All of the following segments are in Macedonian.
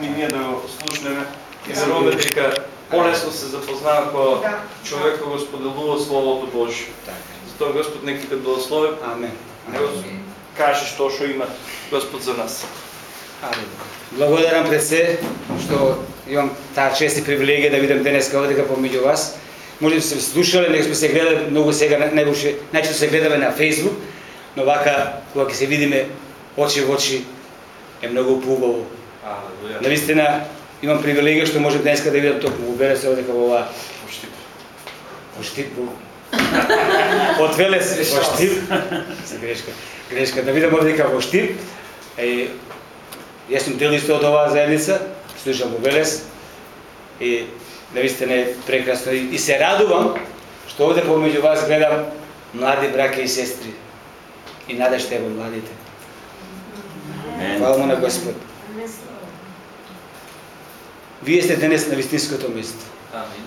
сакаме ние да го слушнеме и веруваме дека полесно се запознава кога Да. човек кога го споделува Словото Божие. Така. Затоа Господ нека те благослови. Амен. Него каже што што има Господ за нас. Амен. Благодарам пред се што имам таа чест и привилегија да видам денеска овдека помеѓу вас. Може да се слушале, нека сме се гледали многу сега најбуше, најчесто се гледаме на Facebook, но вака кога ќе се видиме очи во очи е многу поубаво. Алелуја. Навистина имам привилегија што можам денеска да видам токму во Велес овдека во оваа во Штип во од Велес во Штип. Се грешка. Грешка да видам овдека во Штип. Е јас сум дел исто од оваа заедница, слушам во Велес. И навистина е прекрасно и, се радувам што овде помеѓу вас гледам млади браќа и сестри. И надежда е во младите. Фала му на Господ. Вие сте денес на вистинското место. Амин.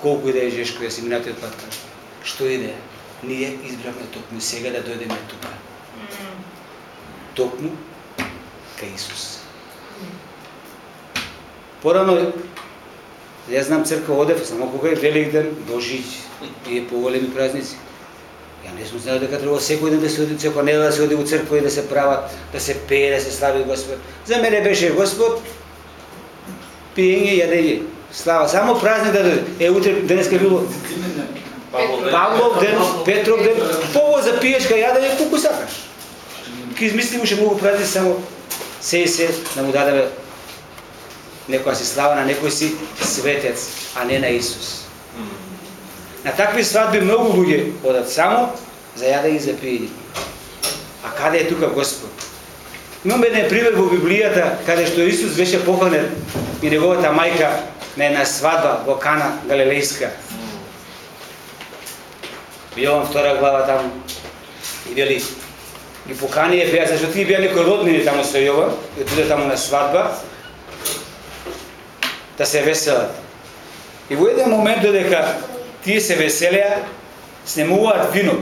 Колку и да е жешко, јас и минатиот пат кажа. Што и да е, ние избравме токму сега да дојдеме тука. Токму кај Исус. Порано, јас знам црква одев, само кога е Великден, Божиќ и е поголеми празници. Ја не сум знаел дека треба секој ден да се оди, секоја недела да се оди у црква и да се прават, да се пее, да се слави Господ. За мене беше Господ, пиење, јадење, слава. Само празник да дојде. Е, утре, денеска било Павлов ден. Ден, Петров ден, повод за пиешка јадење, колку сакаш. Ке измислим уште многу празни, само се и се да му дадеме некоја си слава на некој си светец, а не на Исус. На такви свадби многу луѓе одат само за јадење и за пиење. А каде е тука Господ? Имаме еден пример во Библијата каде што Исус беше поканет и неговата мајка на една свадба во Кана Галилејска. Јован втора глава таму и вели ги покани беа, зашто тие беа некои роднини таму со Јован, и туде таму на свадба да се веселат. И во еден момент додека тие се веселеа, снемуваат вино.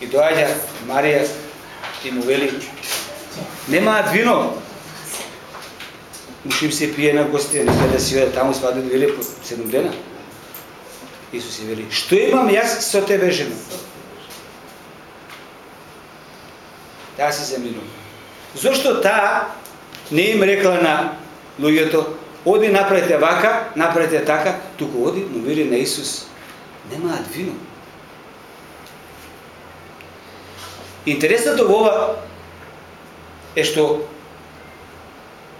И доаѓа Марија и му вели, немаат вино. Уште им се пие на гостија, не да си одат таму свадби вели по 7 дена. Исус ја вели, што имам јас со тебе жена? Таа се заминува. Зошто таа не им рекла на луѓето, оди направите вака, направите така, туку оди, му вели на Исус, немаат вино. Интересното во ова е што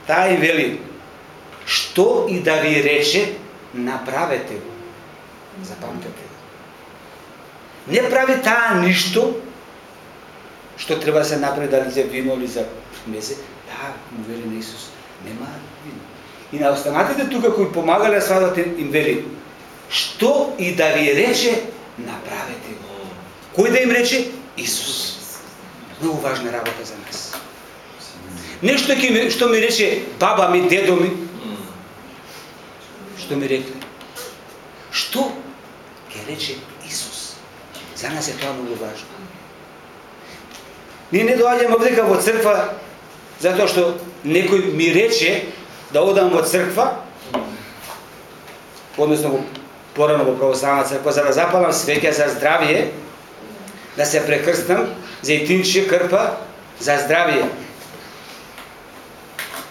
тај вели, што и да ви рече, направете го. Запамтете го. Не прави таа ништо што треба да се направи дали за вино или за месе. да му вели на Исус, нема вино. И на останатите тука кои помагале да свадат им вели, што и да ви рече, направете го. Кој да им рече? Исус. Многу важна работа за нас. Нешто ке, ми, што ми рече баба ми, дедо ми, што ми рекле. Што ќе рече Исус? За нас е тоа многу важно. Ние не доаѓаме овдека во црква затоа што некој ми рече да одам во црква, односно во порано во православна црква, за да запалам свеќа за здравје, да се прекрстам, за етинче крпа, за здравје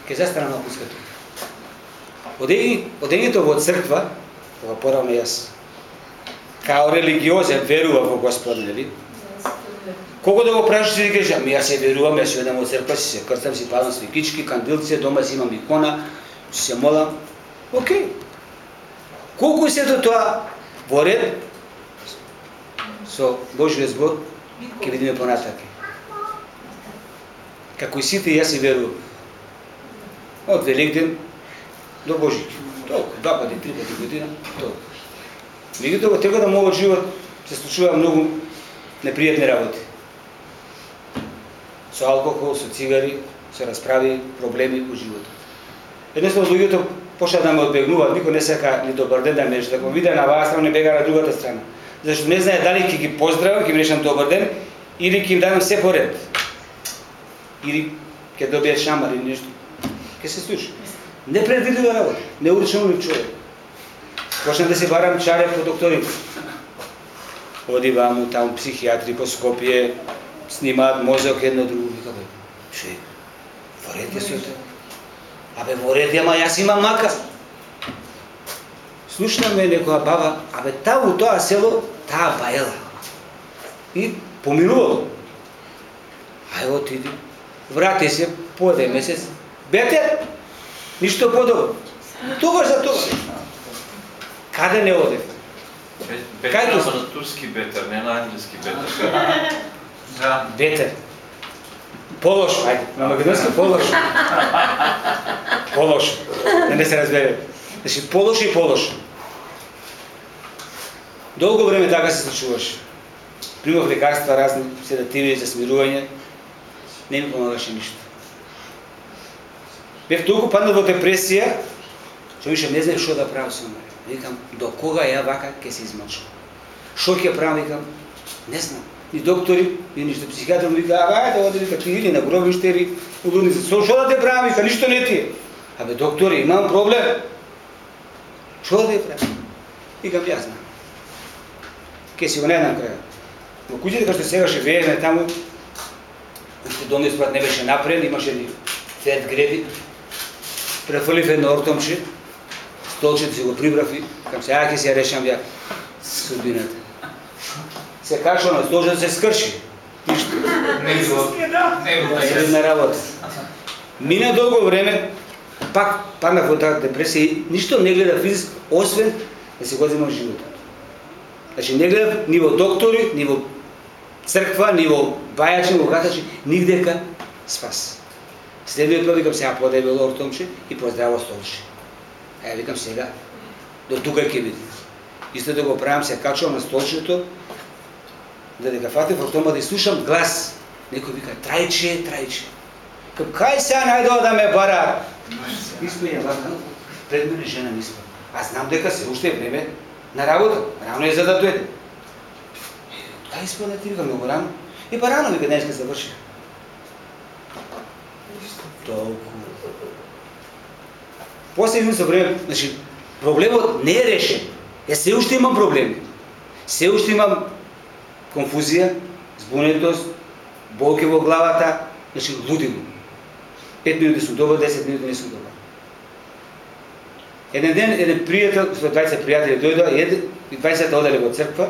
ќе застана малку скато. Одењето во црква, кога порано јас, као религиозен верува во Господ, нели? Кого да го прашаш и кажеш, ами јас се верувам, јас си одам во црква, си се крстам, си палам свикички, кандилце, дома си имам икона, си се молам. Океј. Колку се до тоа во ред со Божиот збор, ќе видиме понатаке. Како и сите јас се верувам. Од Великден до Божиќ. Толку, два пати, три пати година, толку. Меѓутоа, во текот на мојот живот се случува многу непријатни работи. Со алкохол, со цигари, се расправи, проблеми во животот. Едноставно луѓето почнаа да ме одбегнуваат, никој не сака ни добар ден да ме рече, да го виде на ваа страна, не бега на другата страна. Зашто не знае дали ќе ги поздравам, ќе им речам добар ден, или ќе им дадам се поред. Или ќе добијат шамар или нешто. Ќе се случи. Не предвидива работа, не урчен човек. Почна да се барам чаре по доктори. Оди ваму, таму психијатри по Скопје, снимаат мозок едно друго. Вика, бе, че, во ред е тоа. Абе, во ред ама јас имам мака. Слушна ме некоја баба, абе, таа у тоа село, таа баела. И поминувало. Ај, отиди. Врати се, поде месец. Бете, ништо подобро. Тогаш за тоа. Каде не оде? Бетер, Кај ама на турски бетер, не на англиски бетер. Да. Бете. Полошо, ајде, на македонски полошо. Полошо. Да не се разбере. Значи, полошо и полошо. Долго време така се случуваше. Примав лекарства разни, седативи за смирување. Не ми помагаше ништо. Бев толку паднат во депресија, што више не знаеш што да правам со мене. Викам, до кога ја вака ќе се измачам? Што ќе правам, викам, не знам. Ни доктори, ни ништо психијатар ми вика, ајде оди вика така, ти или на гробиште или у лудница. Со што да те правам, вика, ништо не ти е. Абе доктори, имам проблем. Што да ја правам? Викам, ја знам. Ке си го не знам крај. Во куќите кај што сега живееме таму, да уште домот не беше напред, имаше ни пет греди. Префрлив едно ортомче, столчето си го прибрави, кам се, ја ќе си ја решам ја судбината. Се кашо на столчето се скрши. Ништо. Не било. Не било. Средна работа. Мина долго време, пак паднав во таа депресија и ништо не гледа физиско, освен да си го земам животот. Значи не гледав ни во доктори, ни во црква, ни во бајачи, ни во гатачи, нигдека спас. Следниот пат викам сега подебело ортомче и поздраво столче. Е, викам сега, до тука ќе биде. Исто да го правам, се качувам на столчето, да дека фатив ортома да слушам глас. Некој вика, трајче, трајче. Кам, кај сега најдоа да ме бара? Испеја вака, пред мене жена ми испа. А знам дека се уште е време на работа. Рано е за да дојде. Кај испа ти викам, многу рано. И па рано вика, днеска заврши. Толку. После едно време, значи, проблемот не е решен. Ја се уште имам проблеми. Се уште имам конфузија, збунетост, болки во главата, значи лудило. 5 минути сум добар, 10 минути не сум добар. Еден ден, еден пријател, со 20 пријатели дојдоа, и 20 оделе во црква,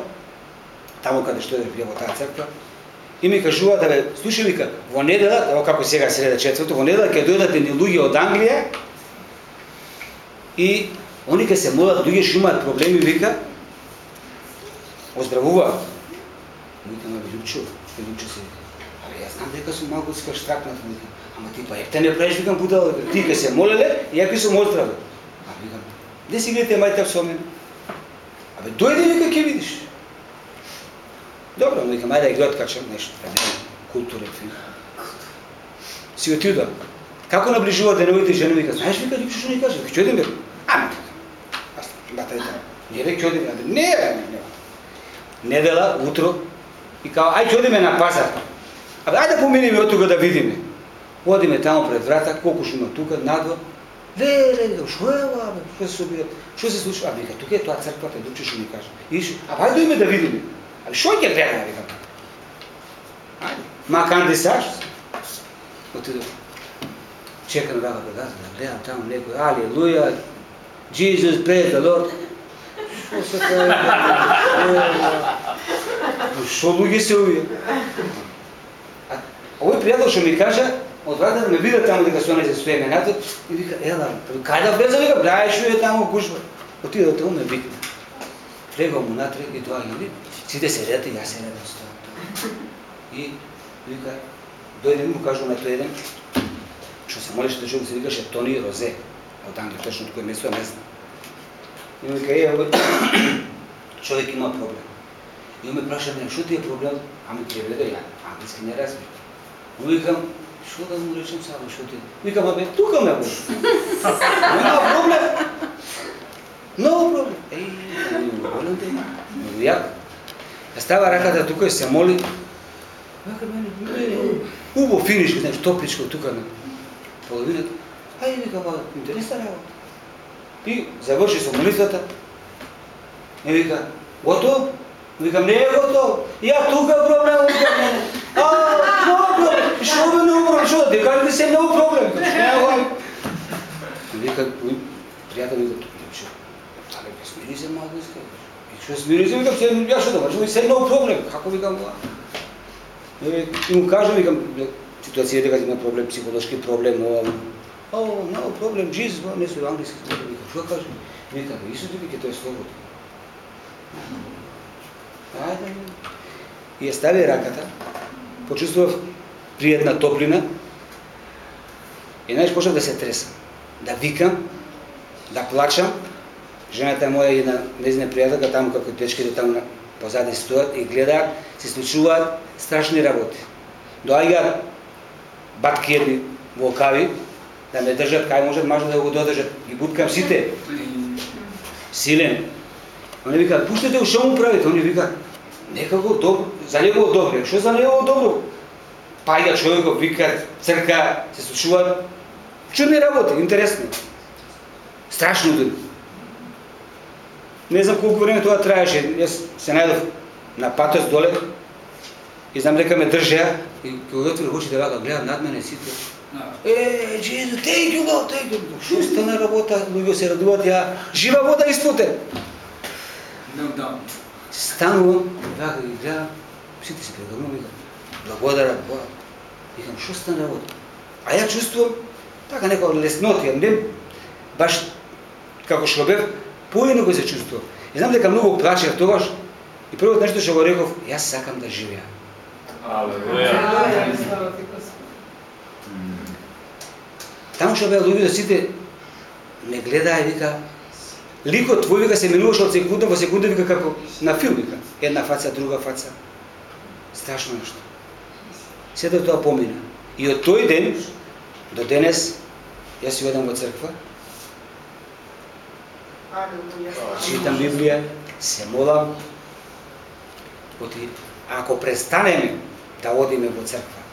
таму каде што е во таа црква, и ми кажува да бе, слушај вика, во недела, ево како сега среда четврто, во недела ќе дојдат едни луѓе од Англија и они ќе се молат, луѓе што имаат проблеми, вика, оздравува. Викам, ме Лючо, што Лючо се вика. Јас знам дека сум малку скаштракнат, вика. Ама ти па ефте не правиш, викам, будал, ти ќе се молеле, и ја сум оздравен. А викам, де си гледате мајтап со мене? Абе, дојди, вика, ќе видиш. Добро, му викам, ајде да ги откачам нешто, културен филм. Си отида. Како наближува деновите да жени, вика, знаеш вика, Лючо не кажа. Ќе одиме. Ама, така. аз бата е Не бе, ќе одиме. Не, не, не. Недела, утро, и као, ај одиме на пазар. Абе, ајде да поминеме од тука да видиме. Одиме таму пред врата, колку што има тука, надвор. Леле, што е ова. Што се собира? Што се случува? А вика, тука е тоа црквата, Лючо што ни каже. Иш, а ајде да, да видиме. Абе, шо ќе гледаме, викам. Ајде. Ма кандисаж. Отидов. Чекам вака да газа, да гледам таму некој, алелуја, Jesus, praise the Lord. Што се кај? Што луѓе се овие? А овој пријател што ми кажа, одвратен ме виде таму дека се онези стои менато и вика, ела, кај да влезе вика, брајаш што е таму гужба. Отиде таму да ме викна. Трегам му натре и тоа ги вика. Сите се редат и јас се редам стојам. И вика, дојде ми му кажу на тој еден, што се молеше да човек се викаше Тони Розе, од Англија, точно од кој место не знам. И ми вика, е, овој човек има проблем. И он ме праша мене, што ти е проблем? А ми преведе, ја англиски не разбирам. Му викам, што да му речем само, што ти? Викам, абе, тука ме боли. Има проблем. Много проблем. Ей, болен ти, има. Много јако. Става раката тука и се моли. Мене, мене, убо финиш, знаеш, топличко тука на половината. Ајде вика, ба, интересна работа. И заврши со молитвата. И вика, готов? Викам, не е готов. Ја тука проблем од мене. А, проблем. Што бе много проблем? Што? Дека ли се много проблем? Вика, пријател ми го што? Але смири се малку иска. Што се се, викам, ќе ја што да вршам, се много проблем. Како викам тоа? И му кажам, викам, ситуација дека има проблем, психолошки проблем, ова, О, много проблем, Jesus, не се англиски зборови. Што кажам? Вика, Исус вика, тоа е слободен. Ајде. И ја стави раката, почувствував пријатна топлина и најш почнав да се тресам, да викам, да плачам. Жената моја една незина пријателка таму како дечките таму позади стојат и гледаат, се случуваат страшни работи. Доаѓаат батки едни во окави, да ме држат, кај можат мажа да го додржат. Ги буткам сите. Силен. Они викаат, пуштете го што му правите? Они викаат, нека го добро, за него добро. Што за него добро? Пајда човекот, викаат, црка, се случуваат чудни работи, интересни. Страшно дури. Не знам колку време тоа траеше. Јас се најдов на патос доле и знам дека ме држеа и кога отворих очите вака гледам над мене сите Е, Джезу, thank you Lord, thank you. Што стана работа, луѓе се радуваат, ја жива вода испоте. No, no. Станувам, вака ги гледам, сите се викам, благодарам Бога. Викам, што стана работа? А ја чувствувам, така нека леснотија, не баш како што бев, поинако се чувствувам. И знам дека многу плачев тогаш, и првото нешто што го реков, јас сакам да живеам. Алелуја. Таму што беа луѓето сите ме гледаа и вика ликот твој вика се менуваше од секунда во секунда вика како на филм вика. Една фаца, друга фаца. Страшно нешто. Сето тоа помина. И од тој ден до денес јас си одам во црква. Читам Библија, се молам. Оти, ако престанеме да одиме во црква,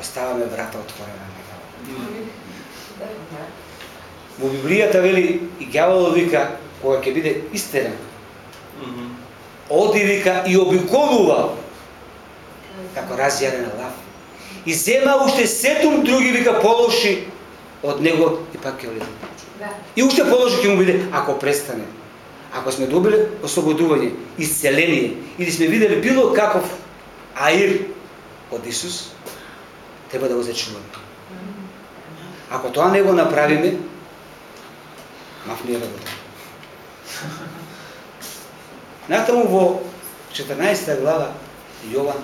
оставаме врата отворена Во Библијата вели и ѓаволот вика кога ќе биде истерен. Оди вика и обиколува како разјарена лав. И зема уште сетум други вика полоши од него и пак ќе влезе. Да. И уште положи ќе му биде ако престане. Ако сме добили ослободување, исцеление или сме виделе било каков аир од Исус, треба да го зачуваме. Ако тоа не го направиме, мав не работа. Натаму во 14 глава Јован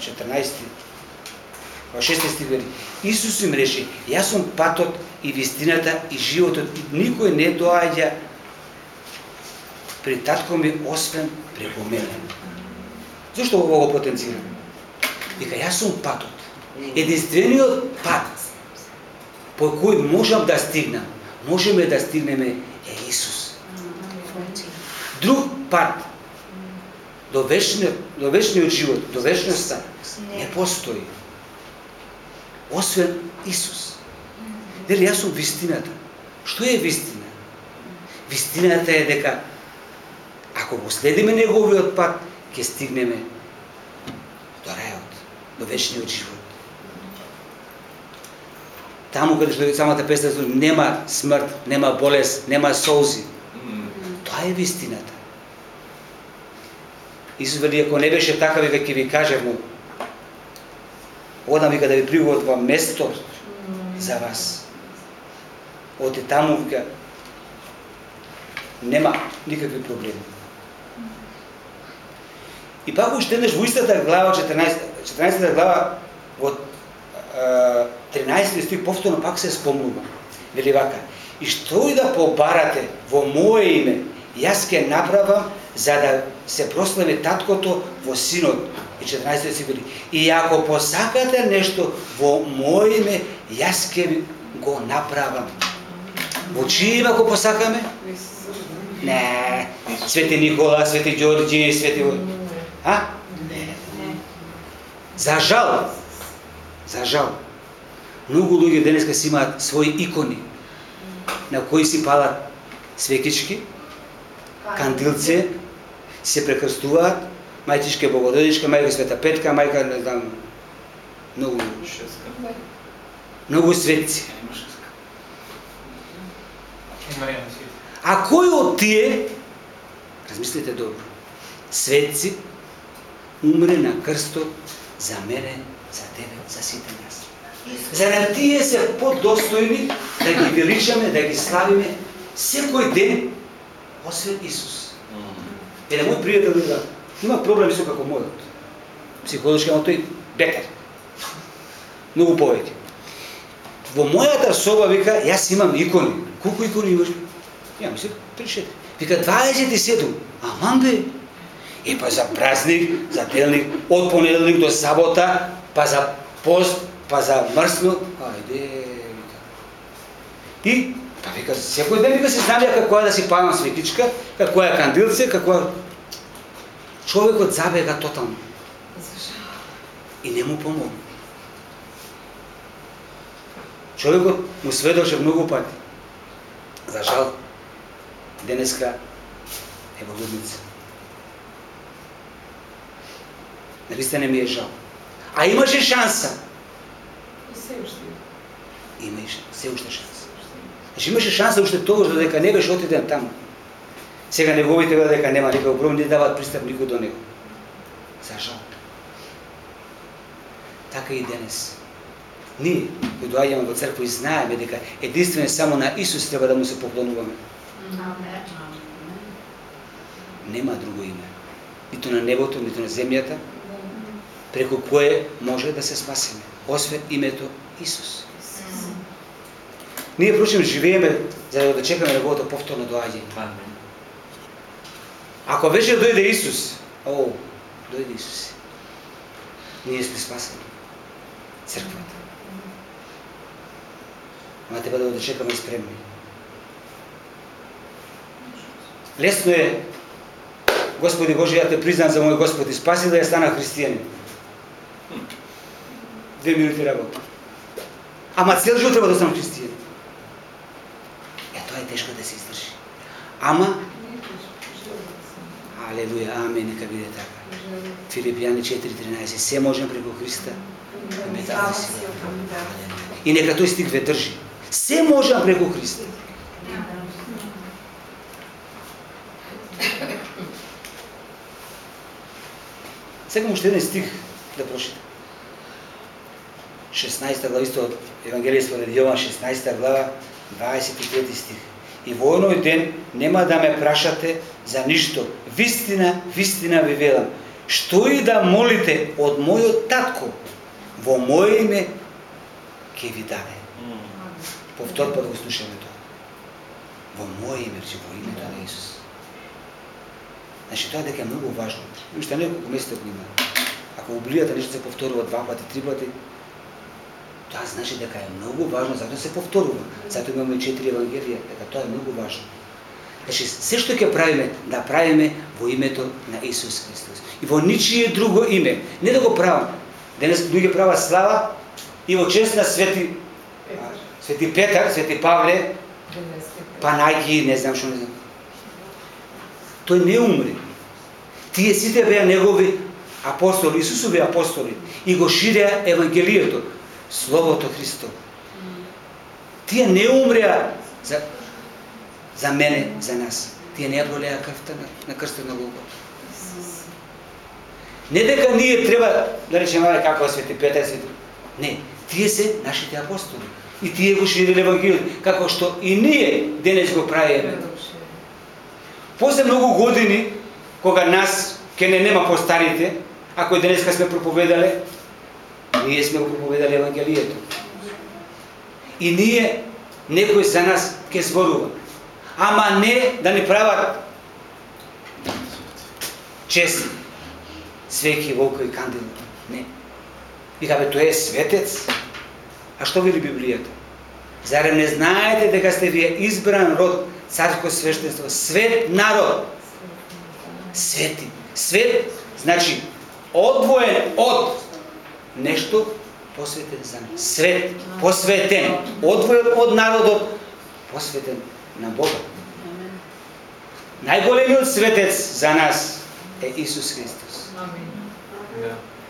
14 16 вери Исус им рече јас сум патот и вистината и животот и никој не доаѓа при татко ми освен преку мене. Зошто го потенцирам? Вика јас сум патот. Единствениот пат по кој можам да стигнам, можеме да стигнеме е Исус. Друг пат до вечниот, до вечниот живот, до вечноста не постои. Освен Исус. Дели јас сум вистината. Што е вистина? Вистината е дека ако го следиме неговиот пат, ќе стигнеме до рајот, до вечниот живот. Таму каде што самата песна нема смрт, нема болест, нема солзи. Тоа е вистината. Исус вели, ако не беше така, веќе ќе ви му одам вика да ви приготвам место за вас. Оде таму вика нема никакви проблеми. И пак уште еднаш во истата глава 14 14 глава во 13 стих повторно пак се спомнува. Вели вака, и што и да побарате во мое име, јас ќе направам за да се прослави таткото во синот. И 14 стих вели, и ако посакате нешто во моје име, јас ќе го направам. Во чие име ако посакаме? Не, Свети Никола, Свети Ѓорѓи, Свети... А? Не. За жал, за жал, Многу луѓе денеска си имаат своји икони на кои си палат свекички, кандилце, се прекрстуваат, мајчишка Богододичка, мајка Света Петка, мајка не знам многу Шеска. многу светци. А кој од тие, размислете добро, светци умре на крстот за мене, за тебе, за сите нас. Зарад тие се подостојни да ги величаме, да ги славиме секој ден, освен Исус. Еден мој пријател вика, да. има проблеми со како мојот. Психолошки, ама тој бетер. Многу повеќе. Во мојата соба вика, јас имам икони. Колку икони имаш? Јам се 3-4. Вика 27. Аман бе. Е па за празник, за делник, од понеделник до сабота, па за пост, па за мрсно. Ајде. И Па вика, секој ден вика се знамја како е да си палам светичка, како е кандилце, како е... Човекот забега тотално. И не му помогна. Човекот му сведоше многу пати. За жал, денеска е во лудница. Навистина ми е жал. А имаше шанса. И шанса. Се уште шанса. Значи имаше шанса уште тогаш додека не беше отиден таму. Сега неговите го дека нема никаков проблем, не даваат пристап никој до него. За жал. Така и денес. Ние, кои доаѓаме во црква и знаеме дека единствено само на Исус треба да му се поклонуваме. Нема друго име. Ниту на небото, ниту на земјата, преку кое може да се спасиме. Освен името Исус. Ние впрочем живееме за да чекаме неговото повторно доаѓање. Амен. Ако да дојде Исус, о, дојде Исус. Ние сме спасени. Црквата. Ама треба да го дочекаме спремни. Лесно е Господи Боже, ја те признам за мој Господ и спаси да ја стана христијанин. Две минути работа. Ама цел живот треба да станам христијанин. Е, тоа е тешко да се издржи. Ама, алелуја, амен, нека биде така. Филипијани 4.13, се можем преку Христа, даде сила. Алелуја. И нека тој стих ве држи. Се можам преку Христа. Сега уште еден стих да прочитам. 16 глава, исто од Евангелие според Јован, 16 глава, 23 стих. И во оној ден нема да ме прашате за ништо. Вистина, вистина ви велам. Што и да молите од мојот татко, во моје име ќе ви даде. Повтор пат го слушаме тоа. Во моје име, че во името на Исус. Значи тоа дека е многу важно. Уште неколку места го има. Ако Библијата нешто се повторува два пати, три пати, тоа значи дека е многу важно, затоа да се повторува. Затоа имаме четири евангелија, дека тоа е многу важно. Значи, се што ќе правиме, да правиме во името на Исус Христос. И во ничие друго име. Не да го правам. Денес луѓе прават слава и во чест на Свети Свети Петар, Свети Павле, Панаги, не знам што не знам. Тој не умре. Тие сите беа негови апостоли, Исусови апостоли и го ширеа евангелието, словото Христово. Тие не умреа за за мене, за нас. Тие не одголеа крвта на, на крстот на Голгота. Не дека ние треба да речеме како Свети Петар, Свети Не, тие се нашите апостоли. И тие го шириле евангелието, како што и ние денес го правиме. После многу години, кога нас ке не нема постарите, ако денеска сме проповедале, ние сме го проповедали Евангелието. И ние, некој за нас ќе зборува. Ама не да ни прават чест, свеки, волко и кандил. Не. Вика, бе, тој е светец. А што вели Библијата? Зарем не знаете дека сте вие избран род, царско свештенство, свет народ. Свети. Свет значи одвоен од нешто посветен за свет, посветен, одвоен од народот, посветен на Бога. Најголемиот светец за нас е Исус Христос.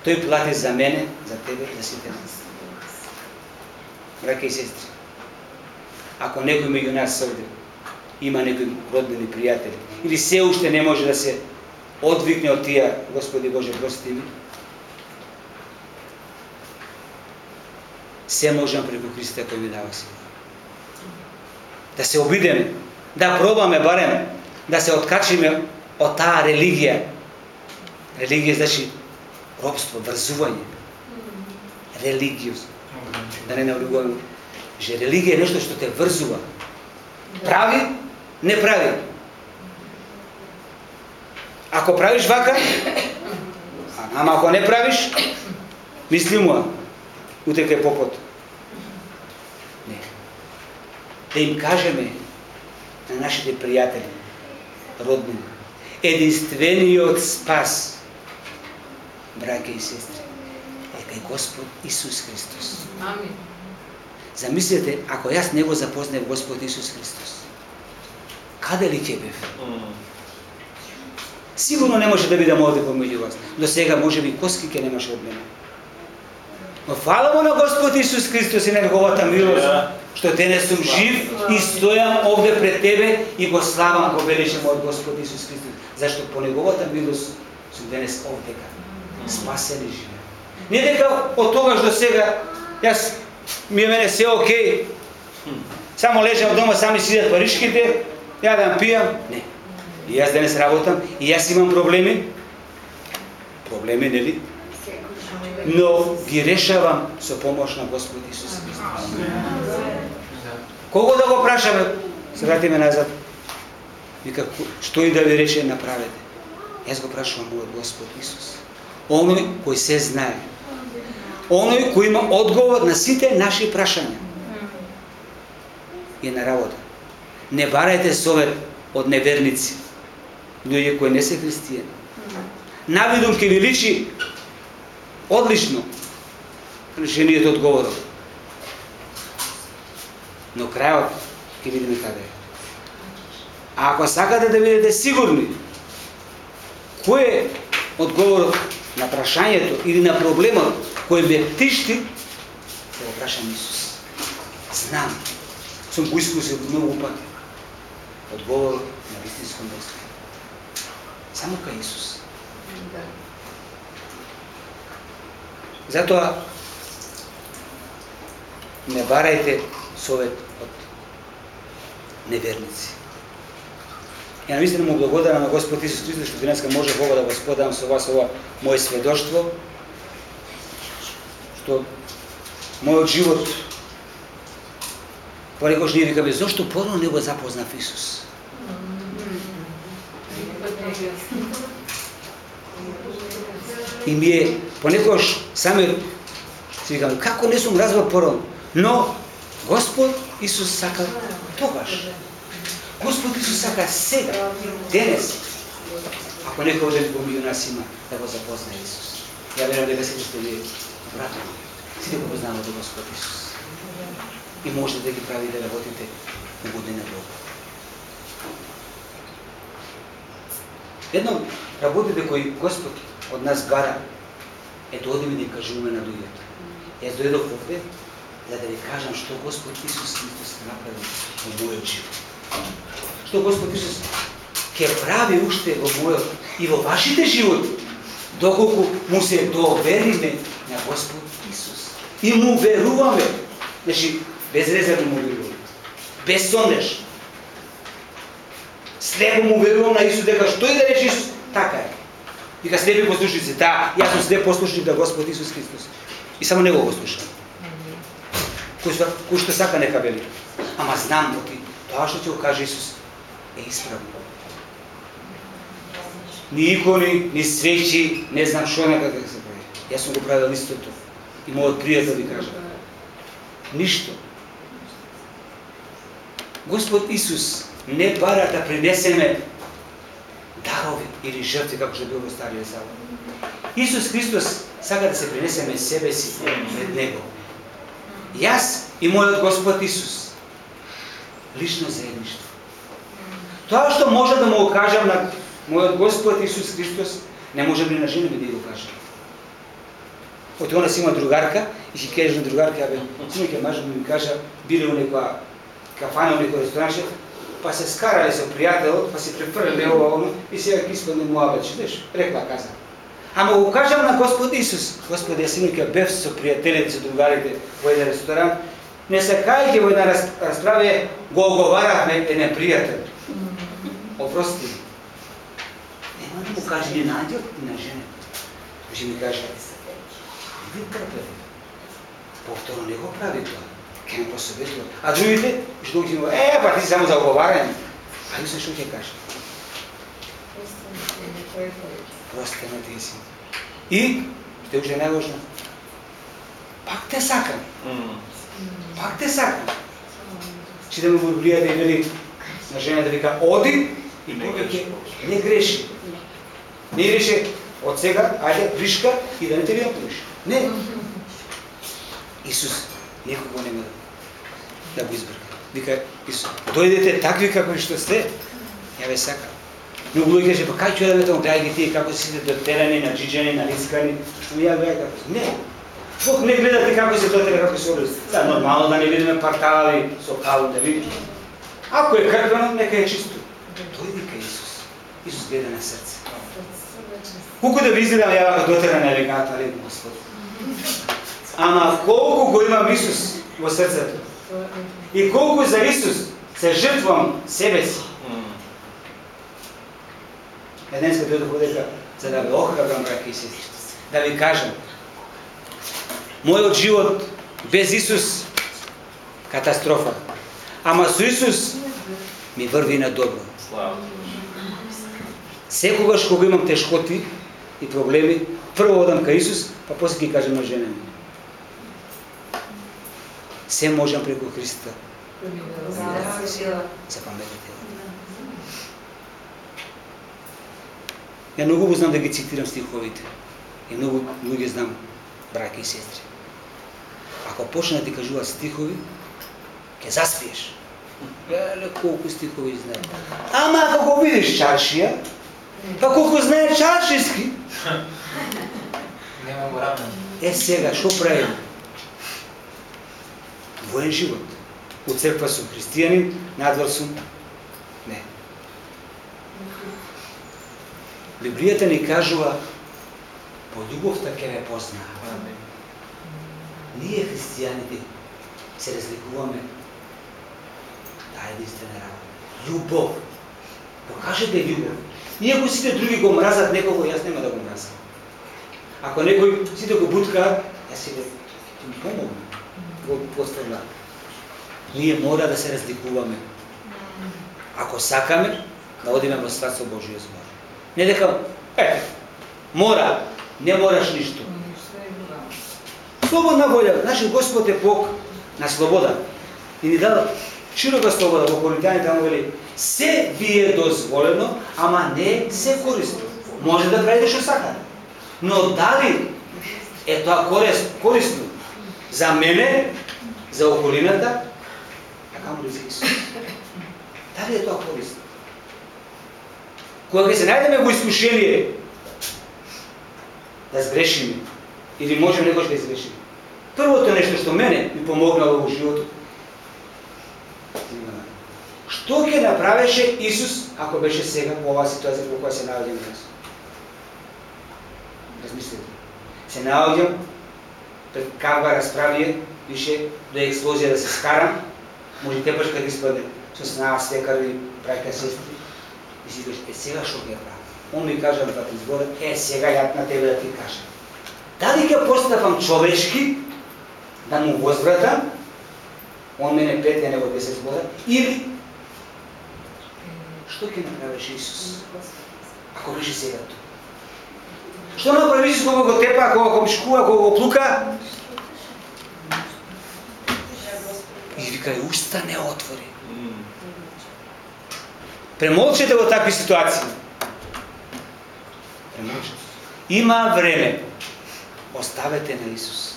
Тој плати за мене, за тебе, за сите нас. Браке и сестри, ако некој меѓу нас овде има некои роднини пријатели или се уште не може да се одвикне од тие, Господи Боже, прости ми, се можам преку Христа кој ми дава сила. Да се обидеме, да пробаме барем, да се откачиме од таа религија. Религија значи робство, врзување. Религиоз. Да не навлегуваме. Че религија е нешто што те врзува. Прави, не прави. Ако правиш вака, ама ако не правиш, мисли му, утека е попот. Не. Да им кажеме на нашите пријатели, роднини, единствениот спас, браке и сестри, е кај Господ Исус Христос. Амин. Замислете, ако јас не го запознав Господ Исус Христос, каде ли ќе бев? Сигурно не може да бидам овде помеѓу вас. До сега може би коски ке немаше од мене. Но фала му на Господ Исус Христос и неговата милост, Да што денес сум жив и стојам овде пред тебе и го славам, го величам од Господ Исус Христос. Зашто по неговата милост сум денес овдека. Спасен и живеам. Не дека од тогаш до сега јас ми е мене се окей. Само лежам дома, сами сидат паришките, јадам, пијам. Не. И јас денес работам, и јас имам проблеми. Проблеми, нели? Но ги решавам со помош на Господ Исус Христос. Кого да го прашаме? Се вратиме назад. Вика, што и да ви рече, направете. Јас го прашувам мојот Господ Исус. Оној кој се знае. Оној кој има одговор на сите наши прашања. И на работа. Не барајте совет од неверници. Луѓе кои не се христијани. Навидум ќе ви личи одлично решението одговорот. Но крајот ќе видиме каде е. А ако сакате да бидете сигурни кој е одговорот на прашањето или на проблемот кој ме тишти, се го прашам Исус. Знам, сум го искусил многу пати. Одговорот на вистинско место. Само кај Исус. Затоа не барајте совет од неверници. Ја наистина му благодарам на Господ Исус Христос што денеска може Бога да го споделам со вас ова мое сведоштво, што мојот живот понекогаш ние викаме зошто порано не го запознав Исус. И ми е понекогаш сами си викам како не сум разбрал порано, но Господ Исус сака тогаш. Господ Исус сака сега, денес. Ако некој ден помеѓу нас има да го запознае Исус. Ја верам дека сите сте вие братови, сите го познаваме до Господ Исус. И може да ги прави да работите угодни на Бога. Едно работите кои Господ од нас гара, е да одиме да кажуваме на луѓето. Јас дојдов овде за да ви кажам што Господ Исус Христос направи во мојот живот. Што Господ Исус ќе прави уште во мојот и во вашите животи, доколку му се довериме на Господ Исус. И му веруваме. Значи, безрезервно му веруваме. Без сонеш. Слепо му верувам на Исус дека што и да рече Исус, така е. Вика слепи послушници, да, јас сум слеп послушник на Господ Исус Христос. И само него го слушам. Кој, што, кој што сака нека вели. Ама знам да оти, тоа што ќе го каже Исус е исправно. Ни икони, ни свечи, не знам што нека да се прави. Јас сум го правил истото. И мојот пријател ми кажа. Ништо. Господ Исус не бара да принесеме дарови или жртви како што бил во Стариот Завет. Исус Христос сака да се пренесеме себе си пред Него. Јас и мојот Господ Исус. Лично заедништво. Тоа што може да му го кажам на мојот Господ Исус Христос, не може ни на жена ми да го кажам. Оти она си има другарка и си кажеш на другарка, абе, синоќе може да ми кажа, биле у некоја кафана, у некој ресторанче, па се скарале со пријателот, па се префрле ова, оно, и сега ги испадне да му абе, чудеш, рекла, каза. Ама го кажам на Господ Исус, Господи, јас синоќа бев со пријателите, со другарите во еден ресторан, не сакајќи во една расправе, го оговаравме еден пријател. Опрости. Нема да му каже ни на на жена. Ще ми каже, ви трпели. Повторно не го прави тоа. Ке ме посоветува. А другите, што ги му, е, па ти си само за оговарање. А Исус што ќе каже? Прости на ти си. И, што уште најважно, пак те сакам. Пак те сакам. Читаме во Библијата и вели на жена да вика оди и Не повеќе не греши. Не греши од сега, ајде бришка и да не те видам повеќе. Не. Исус никого нема да, да го избрка. Вика Исус, дојдете такви како што сте, ја ве сакам. Но луѓе кажа, па кај ќе да ме тоа, ги тие како си дотерани, наџиџани, налискани, што ми ја гледа како. Не. Бог не гледате како се дотера, како се образ. Да, нормално да не видиме партали со калу, да видиме. Ако е крпено, нека е чисто. Тој вика Исус. Исус гледа на срце. Колку да ви изгледам ја вака дотерана елегантна леп Господ. Ама колку го имам Исус во срцето. И колку за Исус се жртвам себе си. Е денеска дојдох одека за да ве охрабрам, браќи и сестри. Да ви кажам, мојот живот без Исус катастрофа. Ама со Исус ми врви на добро. Слава. Секогаш кога имам тешкоти и проблеми, прво одам кај Исус, па после ги кажам на жена ми. Се можам преку Христа. Запаметете. Ја многу го знам да ги цитирам стиховите. И многу луѓе знам, браки и сестри. Ако почне да ти кажуваат стихови, ќе заспиеш. Еле колку стихови знаеш. Ама ако го видиш чаршија, па колку знае чаршиски, Нема го равно. е сега што правим? Воен живот. У црква сум христијанин, надвор сум Библијата ни кажува по љубовта ќе ве познаа. Ние христијаните се разликуваме таа е единствена работа. Љубов. Покажете љубов. Иако сите други го мразат некого, јас нема да го мразам. Ако некој сите го буткаат, јас си го ќе помогнам. Го поставлja. Ние мора да се разликуваме. Ако сакаме да одиме во Царство Божие збор. Не дека, е, мора, не мораш ништо. Слободна волја. Нашиот Господ е Бог на слобода. И ни дава широка слобода во Коринтијани таму вели се ви е дозволено, ама не се корисно. Може да правите што сакате. Но дали е тоа корисно, корисно за мене, за околината, а камо за Исус? Дали е тоа корисно? Кога ќе се најдеме во искушение да сгрешиме, или можеме некој да изгрешиме, првото нешто што мене ми помогнало во животот, што ќе направеше Исус ако беше сега во оваа ситуација во која се наоѓам јас? Размислете. Се наоѓам пред каква расправија, више до експлозија да се скарам, може да тепаш кога да испаде со снаа стекар и браќа сестри, и си кажеш, е сега што ќе правам? Он ми кажа на пати збора, е сега ја на тебе да ти кажам. Дали ќе поставам човечки да му возвратам, он мене пет не во 10 збора, или што ќе направиш Исус? Ако беше сега тоа. Што направи Исус кога го тепа, кога го мишкува, кога го плука? И вика, уста не отвори. Премолчете во такви ситуации. Премолчете. Има време. Оставете на Исус.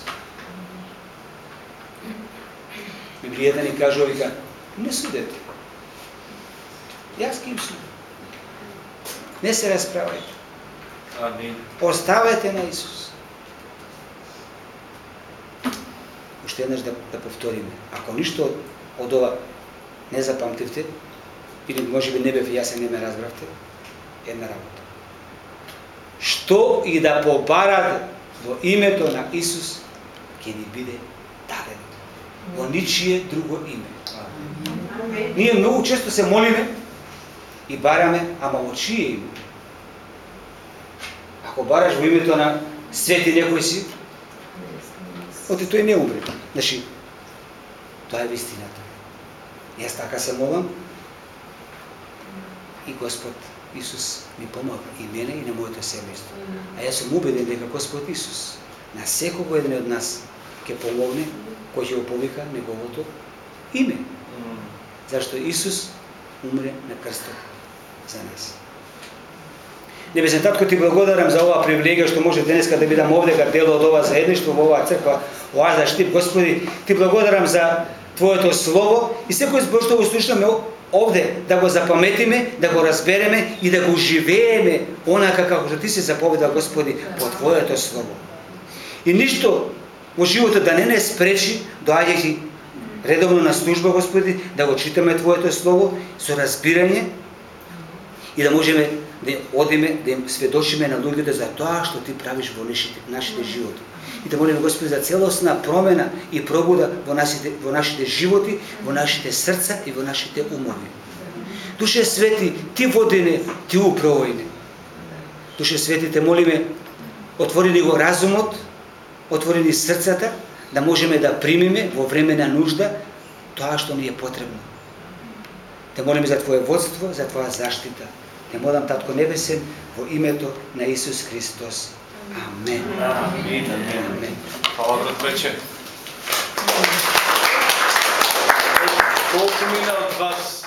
Библијата ни кажува вика, не судете. Јас ким сум? Не се расправајте. Амин. Оставете на Исус. Уште еднаш да, да повториме. Ако ништо од ова не запамтивте, или може би не бев јасен, не ме разбравте, една работа. Што и да побарат во името на Исус, ќе ни биде дадено. Во ничие друго име. Ние многу често се молиме и бараме, ама во чие име? Ако бараш во името на свети некој си, оти тој не умре. Значи, тоа е вистината. Јас така се молам и Господ Исус ми помага и мене и на моето семејство. А јас сум убеден дека Господ Исус на секој еден од нас ќе помогне кој ќе го повика неговото име. Зашто Исус умре на крстот за нас. Небесен татко ти благодарам за оваа привилегија што може денеска да бидам овде како дел од ова заедништво во оваа црква, оаза Штип, Господи, ти благодарам за Твоето слово и секој збор што го слушаме овде да го запаметиме, да го разбереме и да го живееме онака како што ти си заповедал Господи по Твоето слово. И ништо во животот да не не спречи доаѓајќи редовно на служба Господи да го читаме Твоето слово со разбирање и да можеме да одиме, да им сведочиме на луѓето за тоа што ти правиш во нашите, нашите животи. И да молиме Господи за целосна промена и пробуда во нашите, во нашите животи, во нашите срца и во нашите умови. Душе Свети, Ти водене, Ти управојне. Душе Свети, те молиме, отвори ни го разумот, отвори ни срцата, да можеме да примиме во време на нужда тоа што ни е потребно. Те молиме за Твое водство, за Твоја заштита. Те молам Татко Небесен во името на Исус Христос. Амен. Амин, амин. Амен. Хвала брат Пече. Колку мина од вас